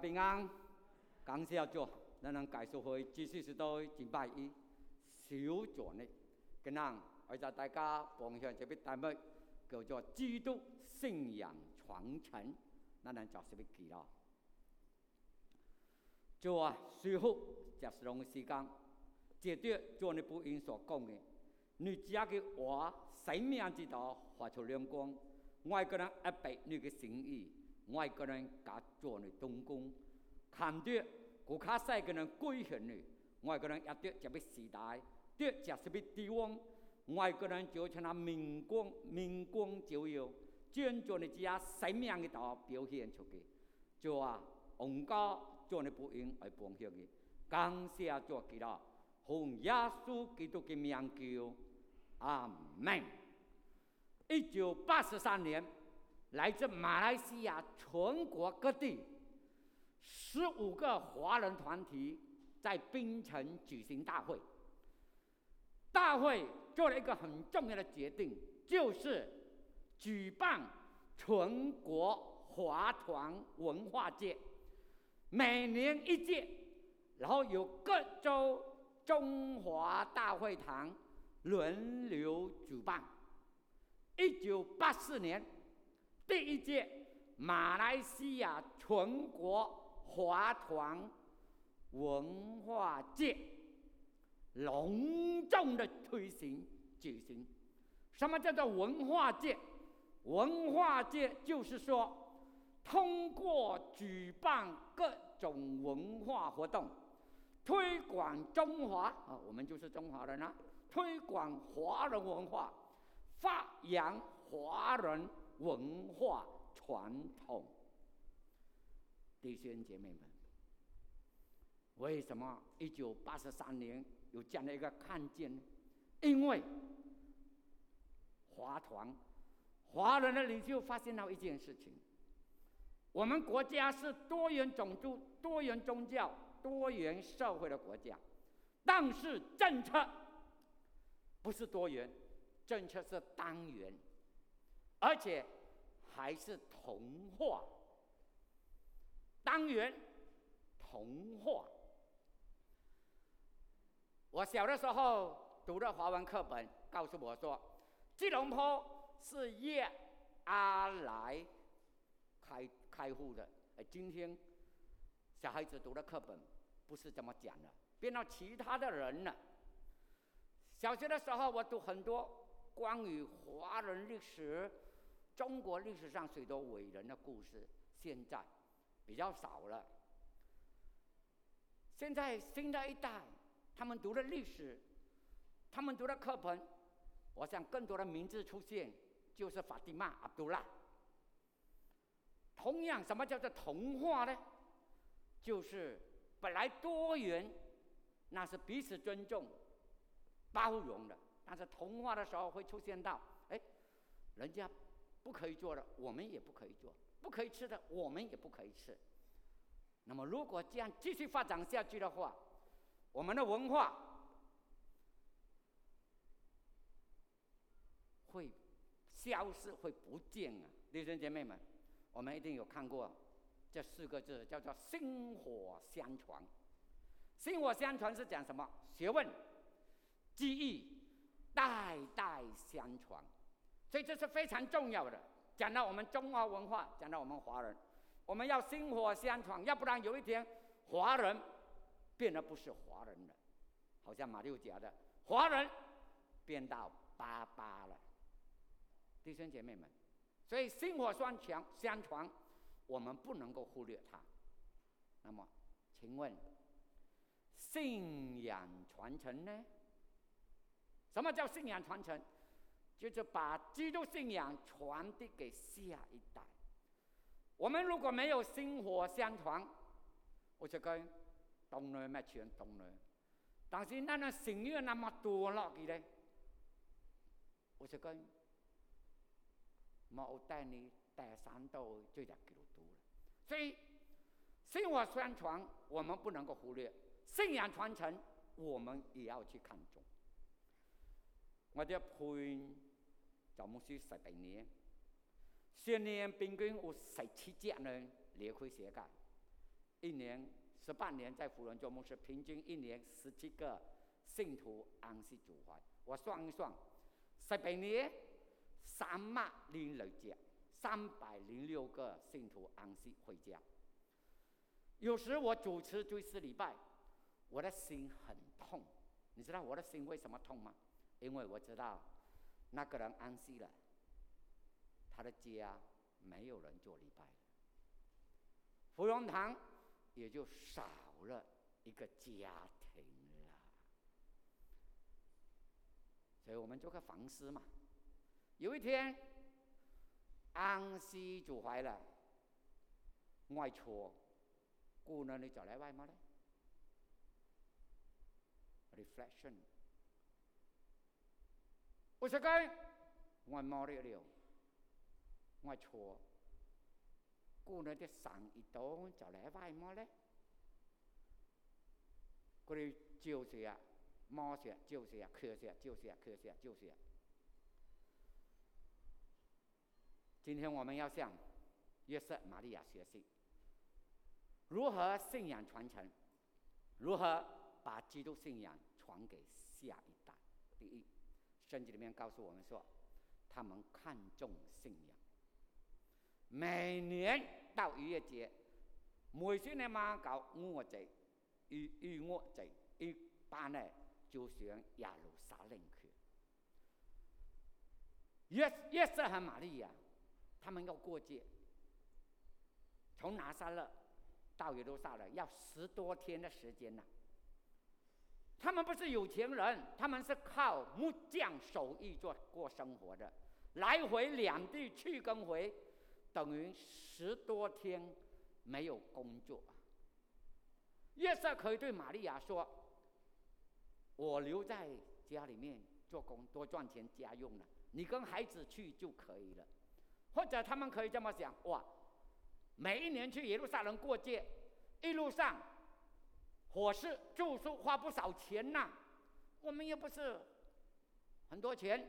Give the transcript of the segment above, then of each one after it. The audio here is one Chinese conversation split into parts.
平安，感谢主，咱能介绍会继续是到敬拜一小组呢，今日我就大家分享这个题目叫做基督信仰传承，咱能就是要记咯。就啊，随后就是用时间，接着做你不应所讲的，你家的话生命之道发出亮光，外国人一白你的心意。外国人甲做你动工，看到国家世个人规训你，外国人一对就要时代，对就是要帝王，外国人就像那明光明光照耀，将做你家生命的道表现出去，就啊，王家做你不应来奉献的，感谢做记了，奉耶稣基督的名叫，阿门。一九八十三年。来自马来西亚全国各地十五个华人团体在槟城举行大会。大会做了一个很重要的决定，就是举办全国华团文化节，每年一届，然后由各州中华大会堂轮流主办。一九八四年。第一届马来西亚全国华团文化界隆重的推行举行。什么叫做文化界？文化界就是说，通过举办各种文化活动，推广中华啊，我们就是中华人啊，推广华人文化，发扬华人。文化传统，弟兄姐妹们，为什么一九八十三年有这样的一个看见呢？因为华团华人的领袖发现了一件事情：我们国家是多元种族、多元宗教、多元社会的国家，但是政策不是多元，政策是单元。而且还是童话，单元童话。我小的时候读的华文课本告诉我说，吉隆坡是叶阿来开开户的。哎，今天小孩子读的课本不是这么讲的，变到其他的人了。小学的时候我读很多关于华人历史。中国历史上许多伟人的故事，现在比较少了。现在新的一代，他们读的历史，他们读的课本，我想更多的名字出现，就是法蒂玛·阿卜拉。同样，什么叫做童话呢？就是本来多元，那是彼此尊重、包容的，但是童话的时候会出现到，哎，人家。不可以做的，我们也不可以做；不可以吃的，我们也不可以吃。那么，如果这样继续发展下去的话，我们的文化会消失，会不见啊！弟兄姐妹们，我们一定有看过这四个字，叫做“薪火相传”。薪火相传是讲什么？学问、技艺，代代相传。所以这是非常重要的。讲到我们中华文化，讲到我们华人，我们要薪火相传，要不然有一天华人变得不是华人了，好像马六甲的华人变到巴巴了。弟兄姐妹们，所以薪火相传，相传我们不能够忽略它。那么，请问信仰传承呢？什么叫信仰传承？就是把基督信仰传递给下一代。我们如果没有薪火相传，我就跟东人咪全东人。但是那那信仰那么多了，记得，我就跟冇带你带三到就入基督徒了。所以薪火相传我们不能够忽略，信仰传承我们也要去看重。我哋配。赵牧师十八年，十年平均有十七节人离开世界，一年十八年在福伦做牧师，平均一年十七个信徒安息主怀。我算一算，十八年三万零六家，三百零六个信徒安息回家。有时我主持追思礼拜，我的心很痛。你知道我的心为什么痛吗？因为我知道那个人安息了，他的家没有人做礼拜了，芙蓉堂也就少了一个家庭了。所以我们做个反思嘛。有一天，安息主怀了，外出，姑娘你找来外么呢？reflection。我说该我冇了了，我错。姑娘的上一刀就来外么咧？嗰啲就是啊，摸石就是啊，磕石就是啊，磕石就是啊。今天我们要向约瑟玛利亚学习，如何信仰传承，如何把基督信仰传给下一代。第一，圣经里面告诉我们说，他们看重信仰。每年到逾越节，每岁呢嘛搞五月节，逾逾越节，一般呢就选耶路撒冷去。约约瑟和玛利亚，他们要过节，从拿撒勒到耶路撒冷要十多天的时间呢。他们不是有钱人，他们是靠木匠手艺做过生活的，来回两地去跟回，等于十多天没有工作。约瑟可以对玛利亚说：“我留在家里面做工，多赚钱家用了，你跟孩子去就可以了。”或者他们可以这么想：“哇，每一年去耶路撒冷过节，一路上。”伙食住宿花不少钱呐，我们又不是很多钱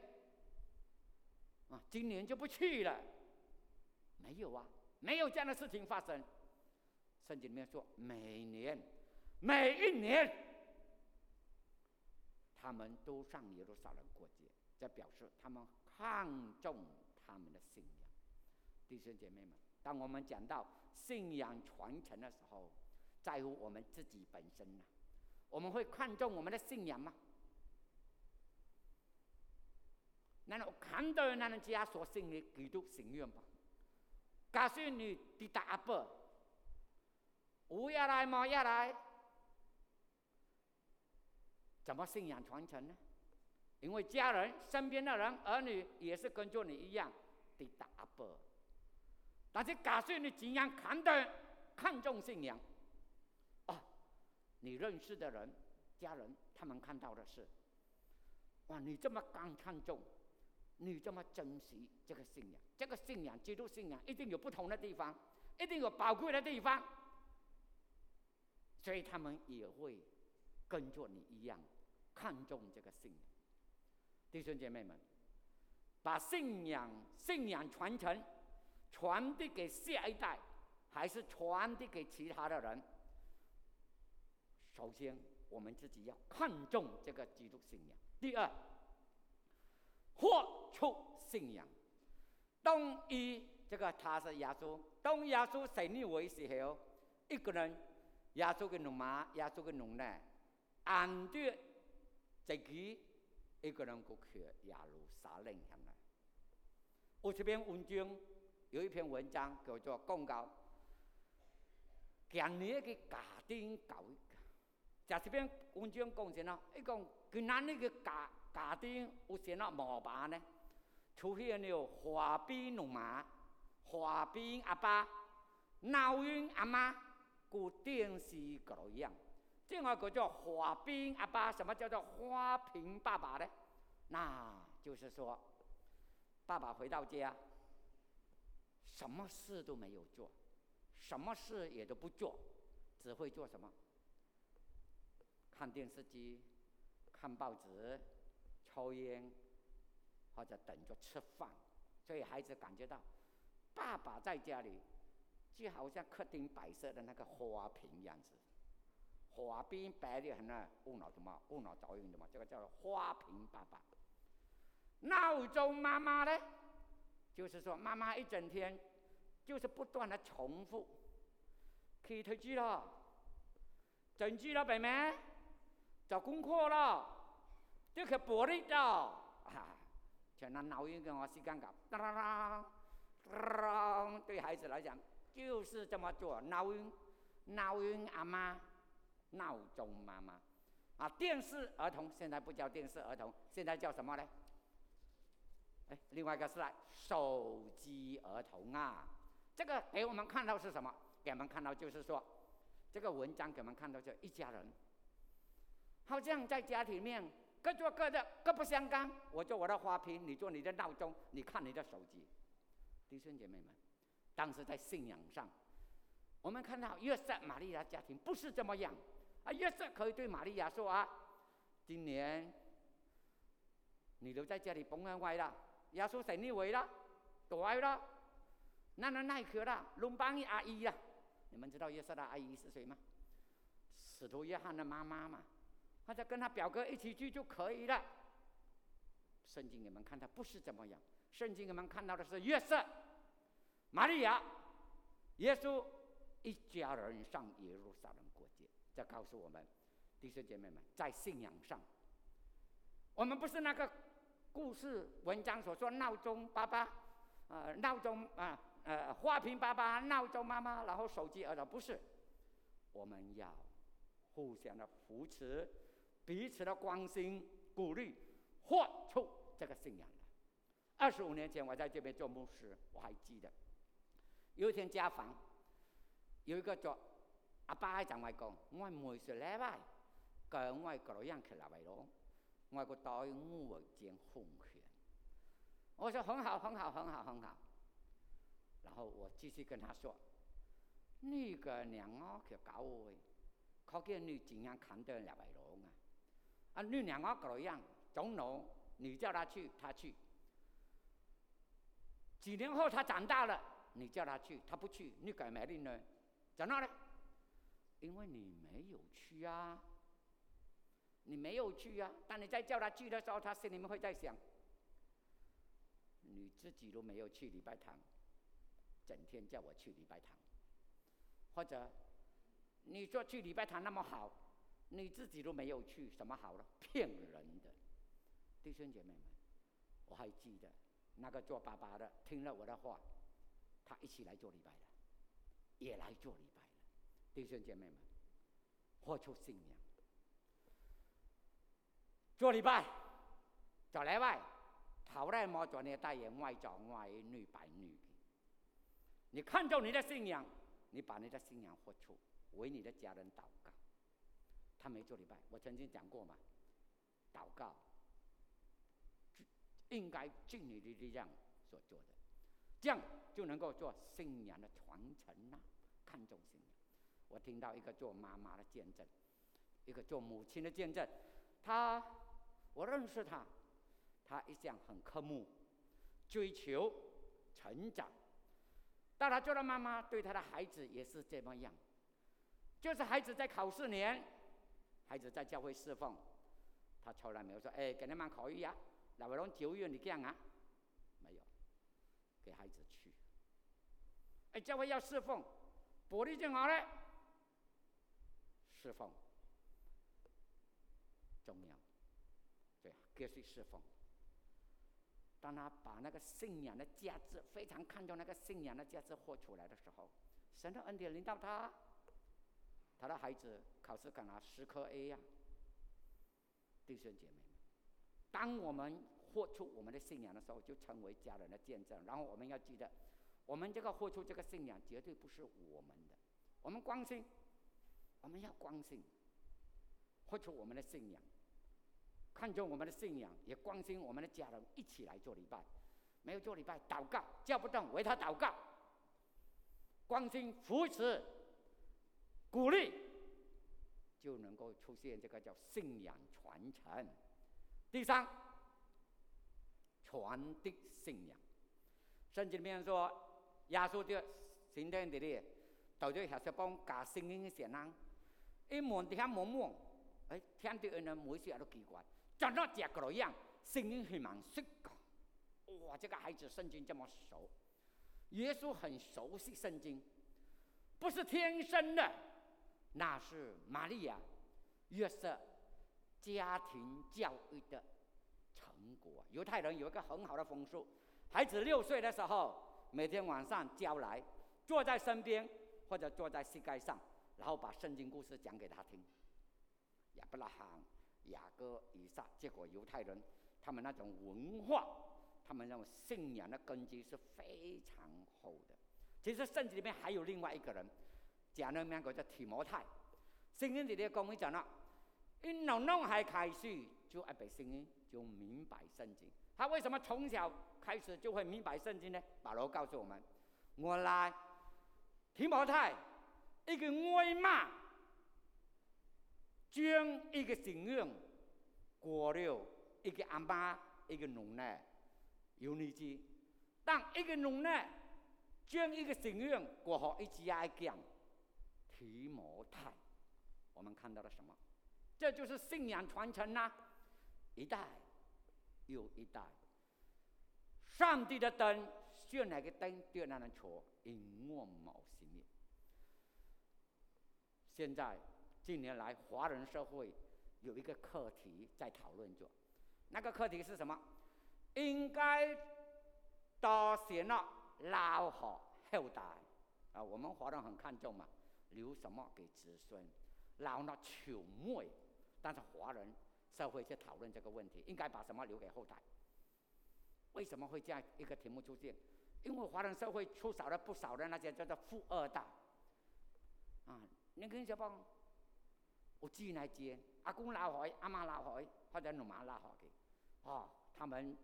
啊，今年就不去了。没有啊，没有这样的事情发生。圣经里面说，每年每一年，他们都上耶路撒冷过节，这表示他们看重他们的信仰。弟兄姐妹们，当我们讲到信仰传承的时候，在乎我们自己本身呢？我们会看重我们的信仰吗？难道看到那人家所信的基督信仰吗？假设你的大伯，无下来冇下来，怎么信仰传承呢？因为家人、身边的人、儿女也是跟着你一样的大伯。但是假设你怎样看待、看重信仰？你认识的人、家人，他们看到的是，哇，你这么刚看重，你这么珍惜这个信仰，这个信仰，基督信仰一定有不同的地方，一定有宝贵的地方，所以他们也会跟着你一样看重这个信仰。弟兄姐妹们，把信仰、信仰传承传递给下一代，还是传递给其他的人？首先，我们自己要看重这个基督信仰。第二，活出信仰。当一这个他是耶稣，当耶稣生立为时候，一个人，耶稣嘅农马，耶稣嘅农呢，按住自己一个人过去耶路撒冷乡来。我这篇文章有一篇文章叫做《公告》，今年嘅家庭教育。在这边文章讲什么？一讲跟咱那个家家庭有什么毛病呢？出现了花边龙马、花边阿爸、闹晕阿妈、过电视个样。这个叫做花边阿爸，什么叫做花瓶爸爸呢？那就是说，爸爸回到家，什么事都没有做，什么事也都不做，只会做什么？看电视机、看报纸、抽烟，或者等着吃饭，所以孩子感觉到爸爸在家里就好像客厅摆设的那个花瓶样子。花瓶摆的很啊，误脑什么，误脑早用的嘛，这个叫花瓶爸爸。闹钟妈妈呢，就是说妈妈一整天就是不断的重复，可以推机了，整机了，妹妹，做功课了，都去玻璃的，啊，全拿闹钟跟我时间搞，当当当，当，对孩子来讲就是这么做，闹音，闹音阿妈。闹钟妈妈，啊，电视儿童现在不叫电视儿童，现在叫什么呢？哎，另外一个是来手机儿童啊。这个给我们看到是什么？给我们看到就是说，这个文章给我们看到就一家人，好像在家里面各做各的，各不相干。我做我的花瓶，你做你的闹钟，你看你的手机。弟兄姐妹们，当时在信仰上，我们看到约瑟玛利亚家庭不是这么样。啊，约瑟可以对玛利亚说啊：“今年你留在家里甭安外了，耶稣生你为了，多爱了，那那奈何了，龙邦的阿姨呀？你们知道约瑟的阿姨是谁吗？使徒约翰的妈妈吗，或者跟他表哥一起去就可以了。圣经你们看他不是怎么样，圣经你们看到的是约瑟、玛利亚、耶稣一家人上耶路撒冷过节。”这告诉我们，弟兄姐妹们，在信仰上，我们不是那个故事文章所说闹钟爸爸，呃，闹钟啊，呃，花瓶爸爸，闹钟妈妈，然后手机儿童，不是，我们要互相的扶持，彼此的关心、鼓励，活出这个信仰。二十五年前，我在这边做牧师，我还记得，有一天家访，有一个做。阿爸就咪讲，我唔是礼拜，讲我个样去来为咯，我个代我将奉献。我说很好，很好，很好，很好。然后我继续跟他说，你个娘我去搞我，可见你怎样看待来为咯啊？啊，你娘我个样，总农，你叫他去，他去。几年后他长大了，你叫他去，他不去，你改命令呢？怎么呢？因为你没有去啊，你没有去啊。当你在叫他去的时候，他心里面会在想：你自己都没有去礼拜堂，整天叫我去礼拜堂。或者你说去礼拜堂那么好，你自己都没有去，什么好了？骗人的，弟兄姐妹们，我还记得那个做爸爸的听了我的话，他一起来做礼拜的，也来做礼拜。弟兄姐妹们，活出信仰，做礼拜，做礼拜，头来莫做你大爷外做外女白女你看重你的信仰，你把你的信仰活出，为你的家人祷告。他没做礼拜，我曾经讲过嘛，祷告应该尽你的力量所做的，这样就能够做信仰的传承呐。看重信仰。我听到一个做妈妈的见证，一个做母亲的见证。他，我认识他，他一向很刻苦，追求成长。但他做了妈妈，对他的孩子也是这么样。就是孩子在考试年，孩子在教会侍奉，他从来没有说：“哎，给你们考一下，那我弄九月你这样啊？”没有，给孩子去。哎，教会要侍奉，玻璃就好了。释放重要，对，继续释放。当他把那个信仰的价值非常看重，那个信仰的价值活出来的时候，神的恩典领到他，他的孩子考试考拿十科 A 呀。弟兄姐妹们，当我们活出我们的信仰的时候，就成为家人的见证。然后我们要记得，我们这个活出这个信仰，绝对不是我们的，我们关心。我们要关心，活出我们的信仰，看重我们的信仰，也关心我们的家人，一起来做礼拜。没有做礼拜，祷告叫不动，为他祷告，关心扶持、鼓励，就能够出现这个叫信仰传承。第三，传递信仰。圣经里面说，耶稣的今天的咧，到咗下时帮加声音嘅声人，一望底下望望，哎，听到人每次都奇怪，怎么这个样？声音很蛮熟的，哇，这个孩子圣经这么熟，耶稣很熟悉圣经，不是天生的，那是玛利亚、约瑟家庭教育的成果。犹太人有一个很好的风俗，孩子六岁的时候，每天晚上叫来，坐在身边或者坐在膝盖上，然后把圣经故事讲给他听。亚伯拉罕、雅各、以撒，结果犹太人。他们那种文化，他们那种信仰的根基是非常厚的。其实圣经里面还有另外一个人，讲那两个叫提摩太。圣经里面讲讲了，一弄弄还开始就爱背圣经，就明白圣经。他为什么从小开始就会明白圣经呢？保罗告诉我们：我来提摩太一个外妈，将一个信仰过了。一个阿妈，一个农奶，有你知。当一个农奶将一个信仰过好一家讲提摩太，我们看到了什么？这就是信仰传承呐，一代又一代。上帝的灯，选哪个灯，就让人戳，引我毛心里。现在近年来，华人社会有一个课题在讨论着。那个课题是什么？应该多写了老好后代啊！我们华人很看重嘛，留什么给子孙？老了求妹，但是华人社会去讨论这个问题，应该把什么留给后代？为什么会这样一个题目出现？因为华人社会出少了不少的那些叫做富二代啊！你跟小帮，我进来接阿公老海、阿妈老海或者老妈老海给。啊，他们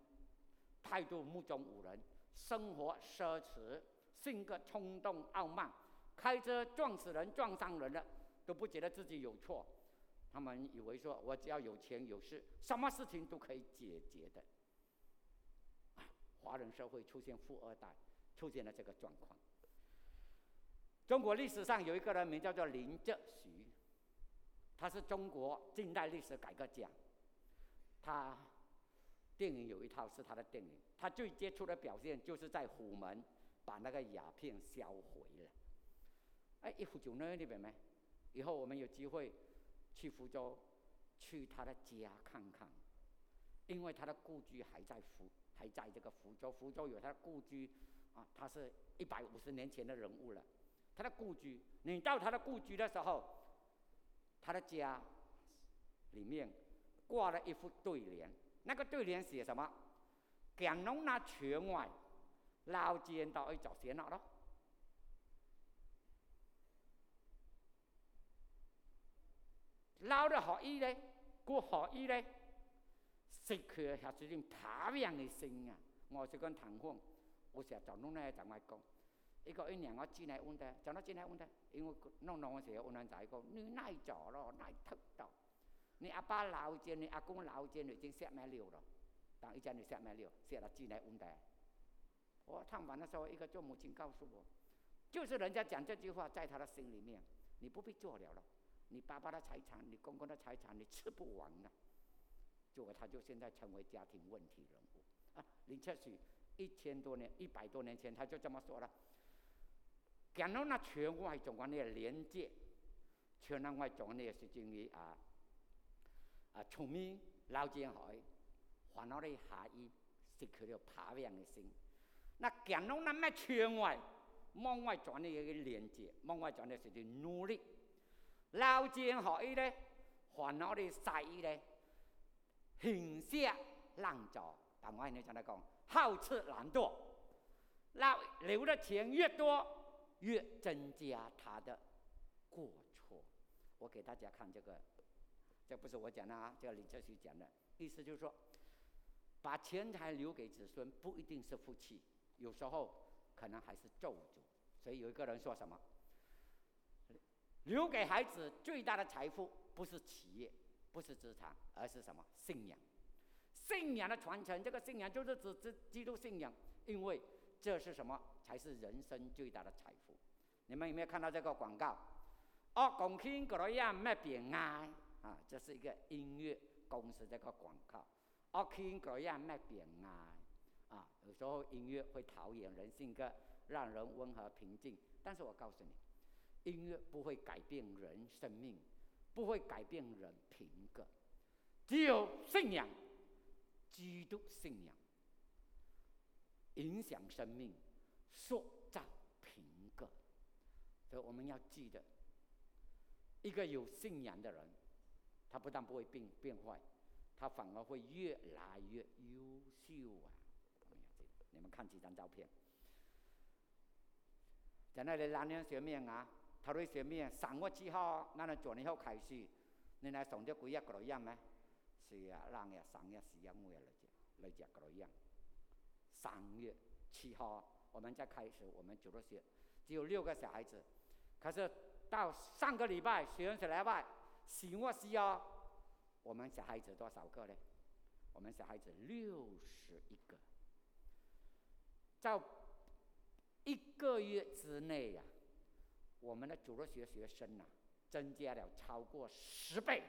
态度目中无人，生活奢侈，性格冲动傲慢，开车撞死人、撞伤人了，都不觉得自己有错。他们以为说，我只要有钱有势，什么事情都可以解决的。华人社会出现富二代，出现了这个状况。中国历史上有一个人名叫做林则徐，他是中国近代历史改革家，他。电影有一套是他的电影，他最杰出的表现就是在虎门把那个鸦片销毁了。哎，一福州那里边没？以后我们有机会去福州，去他的家看看，因为他的故居还在福，还在这个福州。福州有他的故居啊，他是一百五十年前的人物了。他的故居，你到他的故居的时候，他的家里面挂了一副对联。那个对联写什么？讲侬那全外捞钱到去做先了。捞的好意嘞，过好意嘞，失去下子种太阳的心啊！我是跟唐风，我成日就弄那在外讲，一个一年我进来问的，怎么进来问的？因为弄弄的时候，有人在讲，你奈做咯，奈偷到。你阿爸老钱，你阿公老钱已经下没了了，当一家你下没了，下了进来问的。我唱完的时候，一个做母亲告诉我，就是人家讲这句话，在他的心里面，你不必做了了。你爸爸的财产，你公公的财产，你吃不完的。结果他就现在成为家庭问题人物啊！林则徐一千多年、一百多年前他就这么说了，讲到那全外中国那个连接，全外中国那个是经于啊。啊，聪明捞钱海，烦恼的下意失去了爬亮的心。那讲到那么圈外，往外转的一个连接，往外转的是啲努力。捞钱海呢，烦恼的下意呢，行下浪走。但我呢，讲来讲，好吃懒惰，捞留的钱越多，越增加他的过错。我给大家看这个。这不是我讲的啊，这个李则徐讲的，意思就是说，把钱财留给子孙不一定是福气，有时候可能还是咒诅。所以有一个人说什么，留给孩子最大的财富不是企业，不是资产，而是什么信仰？信仰的传承，这个信仰就是指基基督信仰，因为这是什么才是人生最大的财富。你们有没有看到这个广告？哦，共庆格罗亚麦变爱啊，这是一个音乐公司这个广告。哦，庆格罗亚麦变爱啊，有时候音乐会陶冶人性格，让人温和平静。但是我告诉你，音乐不会改变人生命，不会改变人品格，只有信仰，基督信仰，影响生命，塑造品格。所以我们要记得。一个有信仰的人，他不但不会变变坏，他反而会越来越优秀啊！你们看几张照片，在那里南年学面啊，他会学面上个之后，那做年后开始，你来送咗几日个样吗？是啊，两日、三日、四月、五日来讲，来讲个样。三月七号，我们再开始，我们主日学只有六个小孩子，可是。到上个礼拜，学员是来外，喜我西哦。我们小孩子多少个呢？我们小孩子六十一个，在一个月之内呀，我们的主日学学生呐，增加了超过十倍，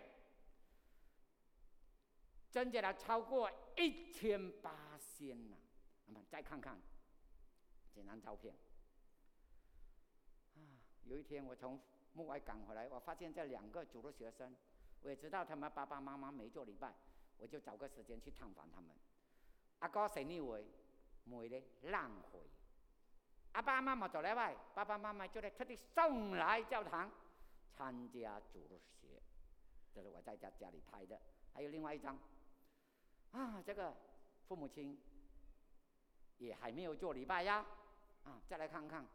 增加了超过一千八千呐。那么再看看这张照片。啊有一天我从墓外赶回来，我发现这两个主日学生，我也知道他们爸爸妈妈没做礼拜，我就找个时间去探访他们。阿哥生日会，妹咧浪费。阿爸妈妈做礼拜，爸爸妈妈就来特地送来教堂参加主日学，这是我在家家里拍的。还有另外一张，啊，这个父母亲也还没有做礼拜呀，啊，再来看看。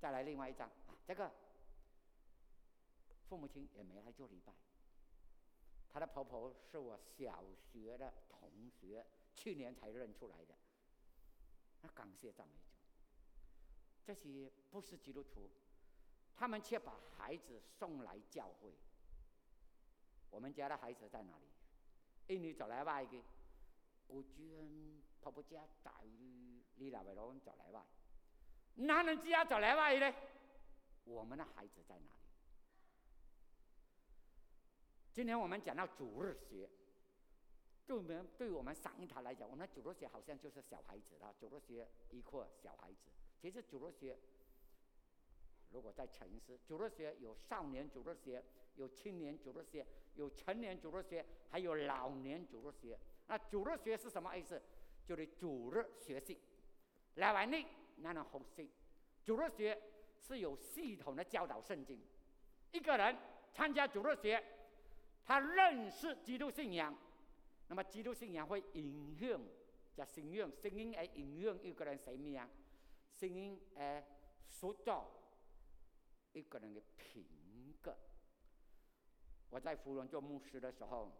再来另外一张啊，这个父母亲也没来做礼拜。他的婆婆是我小学的同学，去年才认出来的。那感谢赞美主。这些不是基督徒，他们却把孩子送来教会。我们家的孩子在哪里？印尼走来外的，我居然婆婆家在你那位老公走来外。男人家走来外呢？我们的孩子在哪里？今天我们讲到主日学，对我们对我们上一台来讲，我们主日学好像就是小孩子了。主日学一课小孩子，其实主日学如果在城市，主日学有少年主日学，有青年主日学，有成年主日学，还有老年主日学。那主日学是什么意思？就是主日学习，来完呢？那能学习，主日学是有系统的教导圣经。一个人参加主日学，他认识基督信仰，那么基督信仰会影响，叫信仰，声音而影响一个人生命，声音哎塑造一个人的品格。我在芙蓉做牧师的时候，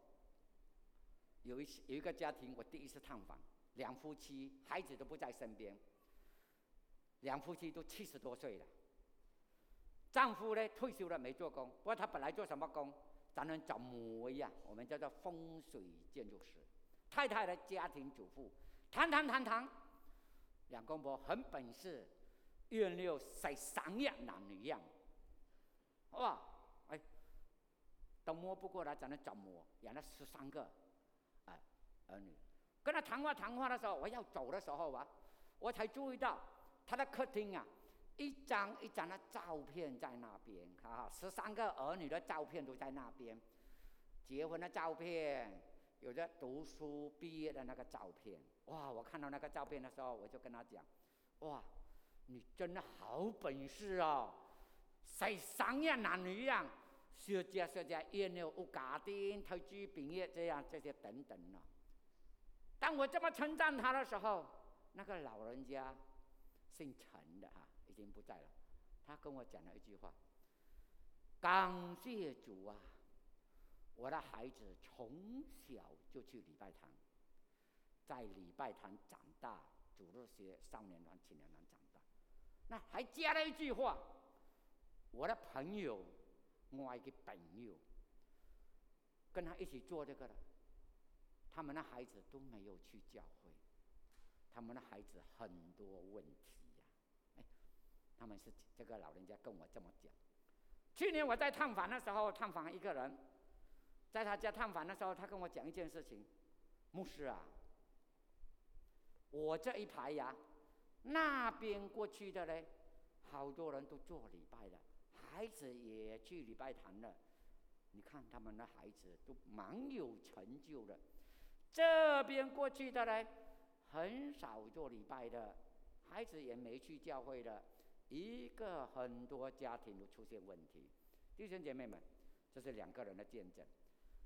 有一次有一个家庭，我第一次探访，两夫妻，孩子都不在身边。两夫妻都七十多岁了，丈夫呢退休了没做工，不过他本来做什么工？咱们找模样，我们叫做风水建筑师。太太的家庭主妇，谈谈谈谈，两公婆很本事，约六才三样男女样，哇，哎，都摸不过来，咱们找摸，养了十三个，哎，儿女。跟他谈话谈话的时候，我要走的时候啊，我才注意到。他的客厅啊，一张一张的照片在那边，哈，十三个儿女的照片都在那边，结婚的照片，有的读书毕业的那个照片，哇！我看到那个照片的时候，我就跟他讲，哇，你真的好本事哦，十三样男女样，学家学家也有有家庭、投资、毕业这样这些等等呢。当我这么称赞他的时候，那个老人家。姓陈的啊，已经不在了。他跟我讲了一句话：“感谢主啊，我的孩子从小就去礼拜堂，在礼拜堂长大，主日学少年团、青年团长大。那还加了一句话：我的朋友，我一个朋友，跟他一起做这个的，他们的孩子都没有去教会，他们的孩子很多问题呀。”他们是这个老人家跟我这么讲。去年我在探访的时候，探访一个人，在他家探访的时候，他跟我讲一件事情：牧师啊，我这一排呀，那边过去的嘞，好多人都做礼拜了，孩子也去礼拜堂了。你看他们的孩子都蛮有成就的，这边过去的嘞，很少做礼拜的，孩子也没去教会的。一个很多家庭都出现问题，弟兄姐妹们，这是两个人的见证。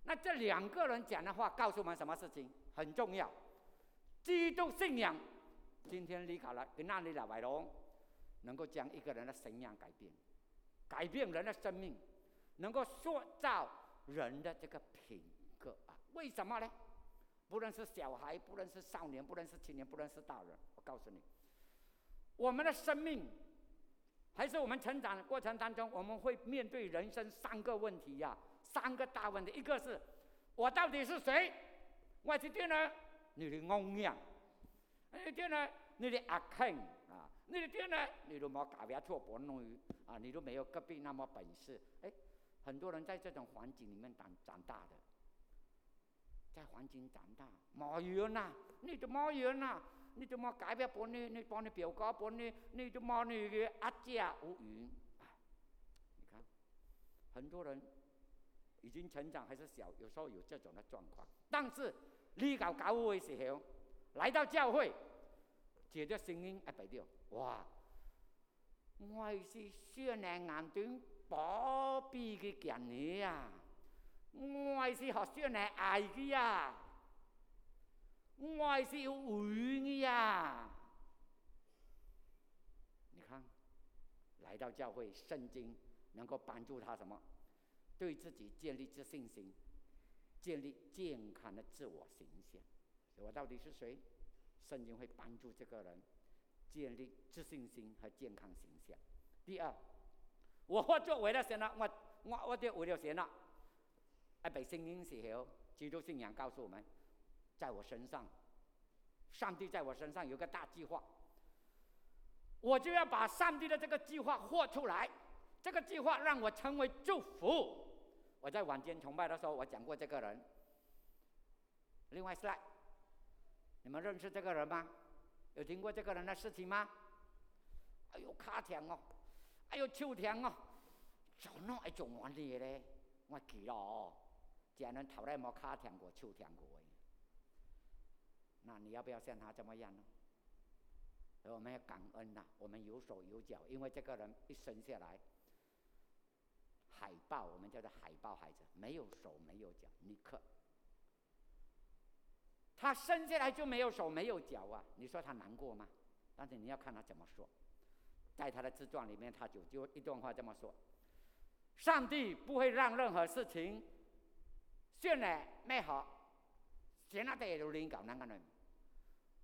那这两个人讲的话告诉我们什么事情很重要？基督信仰今天离开了，跟那里的外龙，能够将一个人的信仰改变，改变人的生命，能够塑造人的这个品格啊？为什么呢？不论是小孩，不论是少年，不论是青年，不论是大人，我告诉你，我们的生命。还是我们成长的过程当中，我们会面对人生三个问题呀，三个大问题。一个是，我到底是谁？我是对呢，你的翁样；，你对呢，你的阿肯啊；，你对呢，你都冇搞别错本领啊，你都没有隔壁那么本事。哎，很多人在这种环境里面长长大的，在环境长大，冇缘呐，你都冇缘呐。你怎么改变本你？你帮你表哥本你？你怎么你的阿姐无语？你看，很多人已经成长还是小，有时候有这种的状况。但是你搞教会的时候，来到教会，接着声音一摆掉，哇！我是少年眼中宝贝的见你呀，我是学少年爱的呀。我是有缘呀！你看，来到教会，圣经能够帮助他什么？对自己建立自信心，建立健康的自我形象。我到底是谁？圣经会帮助这个人建立自信心和健康形象。第二，我作为了神呢，我我我就为了神了。啊，被圣经时候，基督信仰告诉我们。在我身上，上帝在我身上有个大计划，我就要把上帝的这个计划活出来。这个计划让我成为祝福。我在晚间崇拜的时候，我讲过这个人。另外是，你们认识这个人吗？有听过这个人的事情吗？哎呦，卡强哦，哎呦，秋强哦，做哪一种玩的嘞？我记了哦，这人头来冇卡强过，秋强过。那你要不要像他这么样呢？我们要感恩呐，我们有手有脚，因为这个人一生下来，海豹，我们叫做海豹孩子，没有手没有脚，尼克，他生下来就没有手没有脚啊！你说他难过吗？但是你要看他怎么说，在他的自传里面，他就就一段话这么说：上帝不会让任何事情渲染美好，现在得有灵感那个人。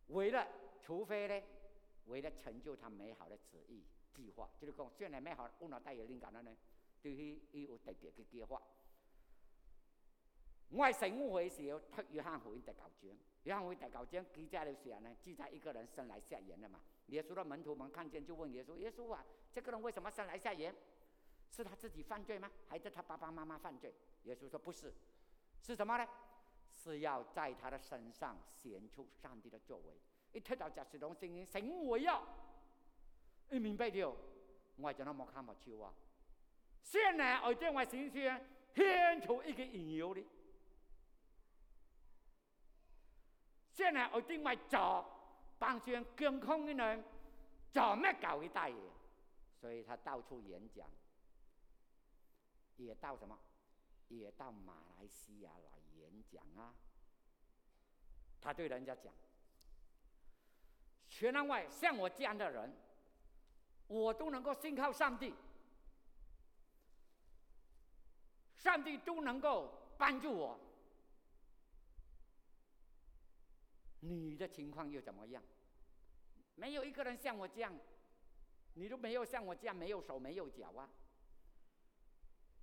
为了，除非呢，为了成就他美好的旨意计划，就是讲，虽然美好，无奈带有灵感的人，对于伊有特别的计划。我喺神误会时候读约翰福音第九章，约翰福音第九章记载的时候呢，记载一个人生来下眼的嘛。耶稣的门徒们看见就问耶稣：耶稣啊，这个人为什么生来下眼？是他自己犯罪吗？还是他爸爸妈妈犯罪？耶稣说不是，是什么呢？是要在他的身上显出上帝的作为。一听到就是种声音，神我要，一明白了，我就那么看不起啊。现在我对我先生显出一个引诱的，现在我对我找帮助健康的人，怎么搞一大爷？所以他到处演讲，也到什么，也到马来西亚来。演讲啊，他对人家讲：全南外像我这样的人，我都能够信靠上帝，上帝都能够帮助我。你的情况又怎么样？没有一个人像我这样，你都没有像我这样没有手没有脚啊！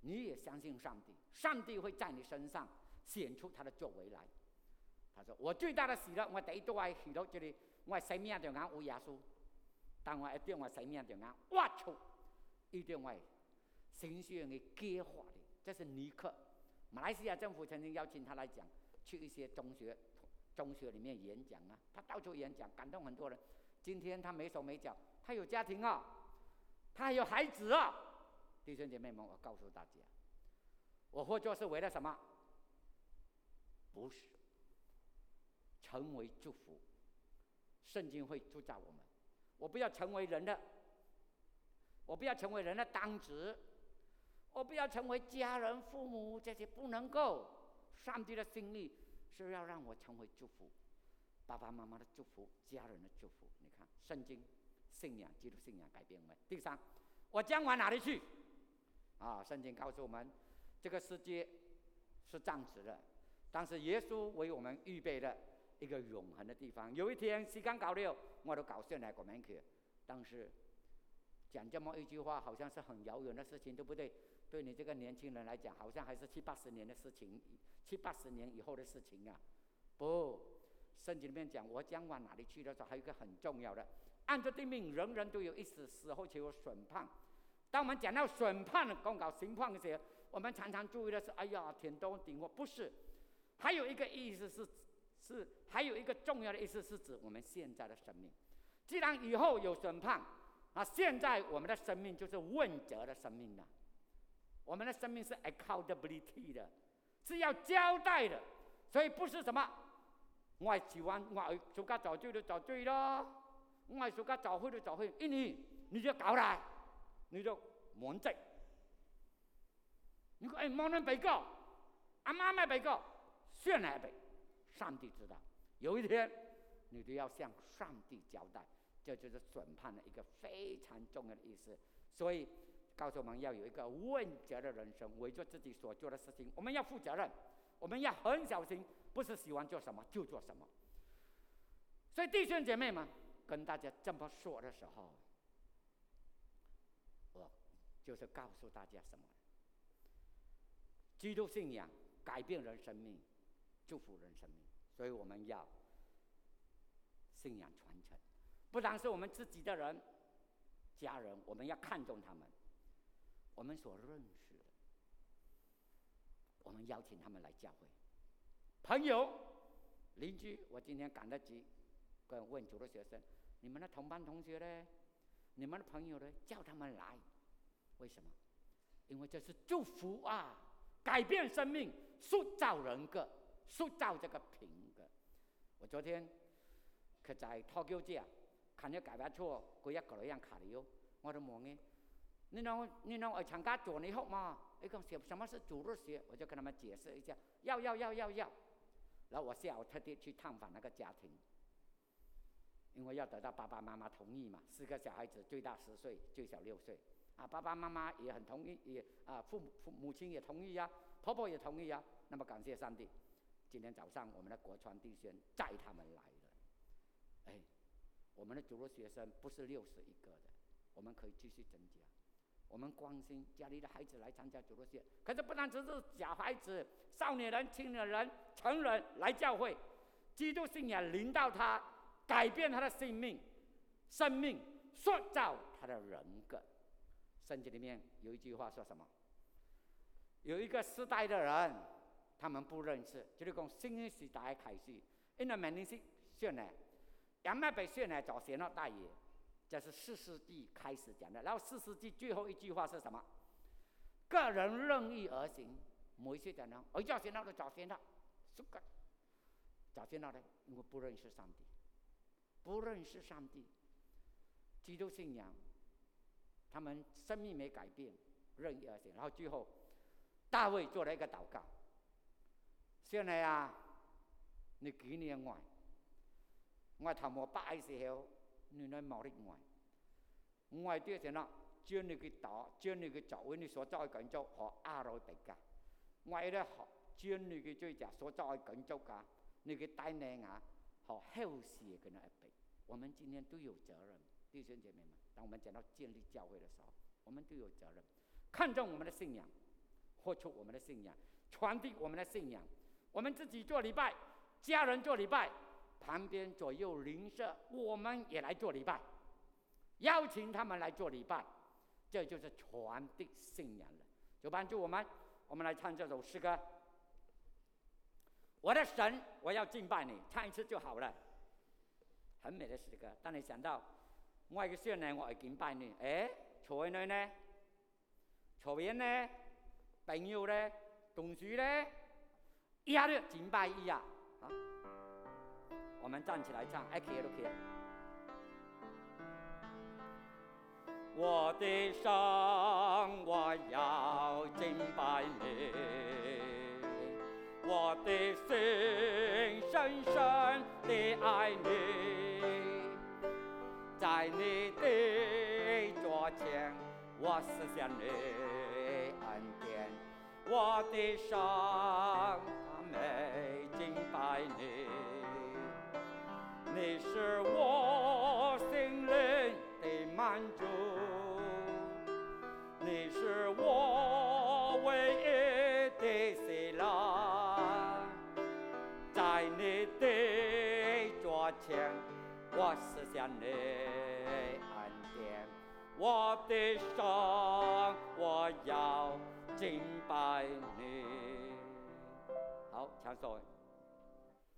你也相信上帝，上帝会在你身上。显出他的作为来。他说：“我最大的喜乐，我第一都爱喜乐，这里我生命就眼有耶稣。但我一定我生命中啊，挖出一定会神学的计划，这是尼克。马来西亚政府曾经邀请他来讲，去一些中学、中学里面演讲啊，他到处演讲，感动很多人。今天他没手没脚，他有家庭啊，他还有孩子啊。弟兄姐妹们，我告诉大家，我活着是为了什么？不是成为祝福，圣经会铸造我们。我不要成为人的，我不要成为人的当值。我不要成为家人、父母这些不能够。上帝的心意是要让我成为祝福，爸爸妈妈的祝福，家人的祝福。你看，圣经、信仰、基督信仰改变我们。第三，我将往哪里去？啊，圣经告诉我们，这个世界是暂时的，但是耶稣为我们预备了一个永恒的地方。有一天，时间搞了，我都搞上来过门去。但是讲这么一句话，好像是很遥远的事情，对不对？对你这个年轻人来讲，好像还是七八十年的事情，七八十年以后的事情啊！不，圣经里面讲，我将往哪里去的时候，还有一个很重要的，按照定命，人人都有一死，死后就有审判。当我们讲到审判的公告情况的时候，我们常常注意的是，哎呀，天都顶我，不是。还有一个意思是，是还有一个重要的意思是指我们现在的生命。既然以后有审判，那现在我们的生命就是问责的生命了。我们的生命是 accountability 的，是要交代的，所以不是什么，我喜欢我暑假找罪就找罪咯，我暑假找会就找会，一你你就搞来，你就蒙罪。你说哎，某人被告，阿妈没被告，算来被，上帝知道，有一天你都要向上帝交代，这就是审判的一个非常重要的意思，所以。告诉我们要有一个问责的人生，为着自己所做的事情，我们要负责任，我们要很小心，不是喜欢做什么就做什么。所以弟兄姐妹们，跟大家这么说的时候，我就是告诉大家什么：基督信仰改变人生命，祝福人生命。所以我们要信仰传承，不单是我们自己的人、家人，我们要看重他们。我们所认识的，我们邀请他们来教会。朋友、邻居，我今天赶得及，跟问主的学生：你们的同班同学呢？你们的朋友呢？叫他们来。为什么？因为这是祝福啊，改变生命，塑造人格，塑造这个品格。我昨天可在托桥街看见改变错，佢一个人卡了哟，我都望嘅。你让你让我参加做你好吗？一个什什么是主日学？我就跟他们解释一下，要要要要要。然后我下午特地去探访那个家庭，因为要得到爸爸妈妈同意嘛。四个小孩子，最大十岁，最小六岁。啊，爸爸妈妈也很同意，也啊父母父母亲也同意呀，婆婆也同意呀。那么感谢上帝，今天早上我们的国传弟兄载他们来了。哎，我们的主日学生不是六十一个的，我们可以继续增加。我们关心家里的孩子来参加主日学，可是不单只是小孩子、少年人、青年人、成人来教会，基督信仰领导他，改变他的生命，生命塑造他的人格。圣经里面有一句话说什么？有一个时代的人，他们不认识，就是讲新时代开始，因为明年是选呢，杨麦被选呢做神了大爷。这是四世纪开始讲的，然后四世纪最后一句话是什么？个人任意而行，某一些讲呢，我叫先到的找先到，是个找先到的，因为不认识上帝，不认识上帝，基督信仰，他们生命没改变，任意而行，然后最后大卫做了一个祷告，现在啊，你几年外，我头毛白时候。你来冇力爱，我系啲先啦，将你嘅打，将你嘅作为你所造嘅建筑和阿罗迪噶，我咧学将你嘅追责所造嘅建筑噶，你嘅带领啊，和后世跟他一比，我们今天都有责任，弟兄姐妹们，当我们讲到建立教会的时候，我们都有责任，看重我们的信仰，活出我们的信仰，传递我们的信仰，我们自己做礼拜，家人做礼拜。旁边左右邻舍，我们也来做礼拜。邀请他们来做礼拜，这就是传递信仰了。就帮助我们，我们来唱这首诗歌。我的神，我要敬拜你，唱一次就好了。很美的诗歌，当你想到我一个少年，我要敬拜你，哎，才女呢？草原呢？朋友呢？同事呢？一下就敬拜一下啊！我们站起来唱，哎，可以，可以。我的神，我要敬拜你，我的心深深地爱你，在你的桌前，我思想你恩典，我的伤，他美敬拜你，你是我心灵的满足。你是我唯一的希望，在你的桌前，我思想你恩典，我的神，我要敬拜你。好，唱首。